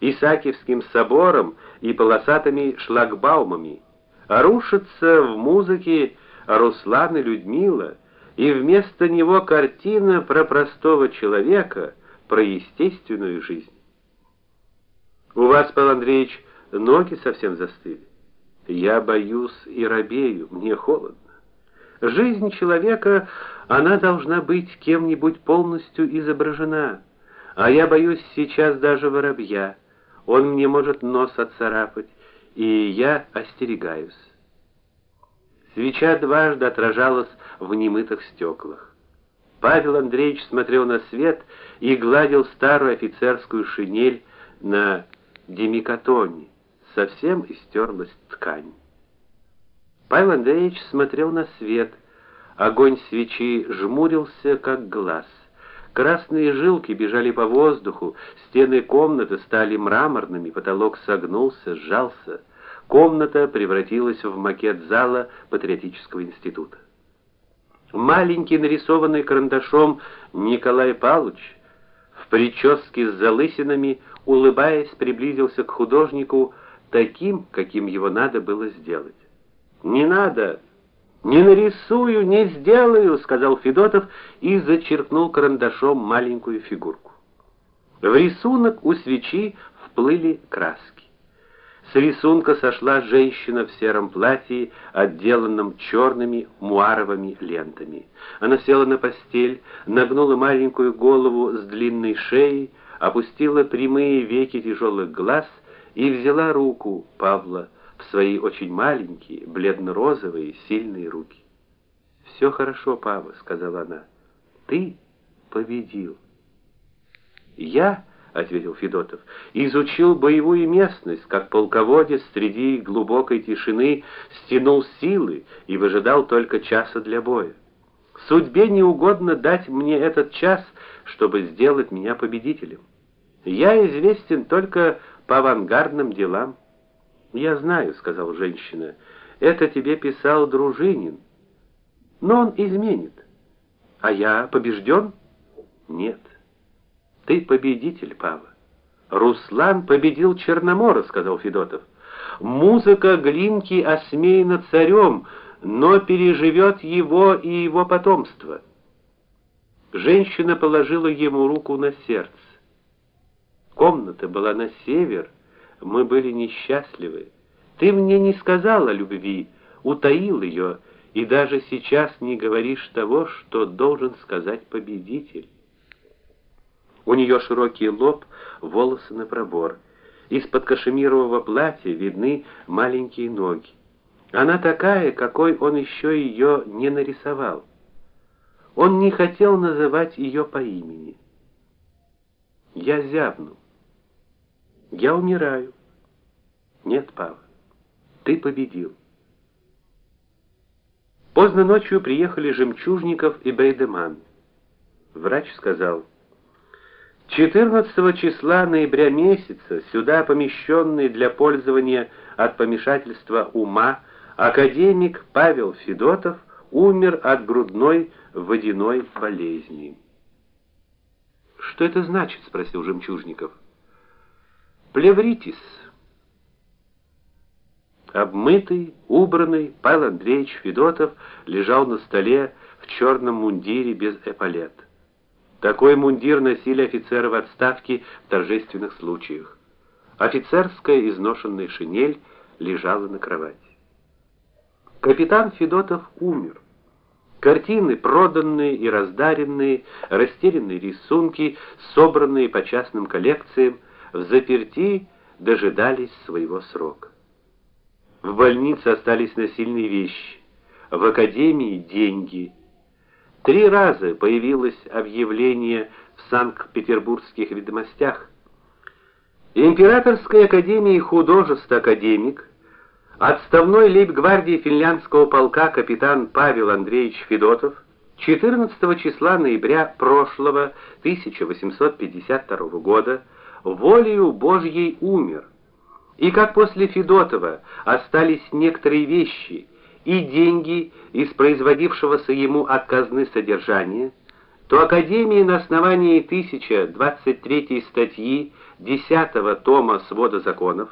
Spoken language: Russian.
Исаакиевским собором и полосатыми шлагбаумами, рушится в музыке Руслан и Людмила, и вместо него картина про простого человека, про естественную жизнь. У вас, Павел Андреевич, ноги совсем застыли. Я боюсь и робею, мне холодно. Жизнь человека, она должна быть кем-нибудь полностью изображена. А я боюсь сейчас даже воробья. Он мне может нос отцарапать, и я остерегаюсь. Свеча дважды отражалась в немытых стеклах. Павел Андреевич смотрел на свет и гладил старую офицерскую шинель на демикатоне. Совсем истерлась ткань. Павел Андреевич смотрел на свет. Огонь свечи жмурился, как глаз. Красные жилки бежали по воздуху, стены комнаты стали мраморными, потолок согнулся, сжался. Комната превратилась в макет зала патриотического института. Маленький нарисованный карандашом Николай Павлович в прическе с залысинами, улыбаясь, приблизился к художнику таким, каким его надо было сделать. "Не надо, не нарисую, не сделаю", сказал Федотов и зачеркнул карандашом маленькую фигурку. В рисунок у свечи вплыли краски. С рисунка сошла женщина в сером платье, отделанном черными муаровыми лентами. Она села на постель, нагнула маленькую голову с длинной шеей, опустила прямые веки тяжелых глаз и взяла руку Павла в свои очень маленькие, бледно-розовые, сильные руки. «Все хорошо, Павла, сказала она. Ты победил. Я ответил Федотов. Изучил боевую местность, как полководец среди глубокой тишины стянул силы и выжидал только часа для боя. Судьбе не угодно дать мне этот час, чтобы сделать меня победителем. Я известен только по авангардным делам. Я знаю, сказал женщина. Это тебе писал Дружинин. Но он изменит. А я побежден? Нет. Ты победитель, Павла. Руслан победил Черномора, сказал Федотов. Музыка Глинки осмеяна царем, но переживет его и его потомство. Женщина положила ему руку на сердце. Комната была на север, мы были несчастливы. Ты мне не сказала любви, утаил ее, и даже сейчас не говоришь того, что должен сказать победитель. У нее широкий лоб, волосы на пробор. Из-под кашемирового платья видны маленькие ноги. Она такая, какой он еще ее не нарисовал. Он не хотел называть ее по имени. Я зябну. Я умираю. Нет, Павел. Ты победил. Поздно ночью приехали Жемчужников и Бейдеман. Врач сказал: 14 числа ноября месяца сюда помещенный для пользования от помешательства ума академик Павел Федотов умер от грудной водяной болезни. Что это значит, спросил Жемчужников. Плевритис. Обмытый, убранный Павел Андреевич Федотов лежал на столе в черном мундире без эполет. Такой мундир носили офицеры в отставке в торжественных случаях. Офицерская изношенная шинель лежала на кровати. Капитан Федотов умер. Картины, проданные и раздаренные, растерянные рисунки, собранные по частным коллекциям, в заперти дожидались своего срока. В больнице остались насильные вещи, в академии деньги – Три раза появилось объявление в Санкт-Петербургских ведомостях. Императорской академии художеств академик, отставной лейб-гвардии финляндского полка капитан Павел Андреевич Федотов 14 числа ноября прошлого 1852 года волею Божьей умер. И как после Федотова остались некоторые вещи, и деньги из производившегося ему от казны содержания, то академия на основании 1023 статьи десятого тома свода законов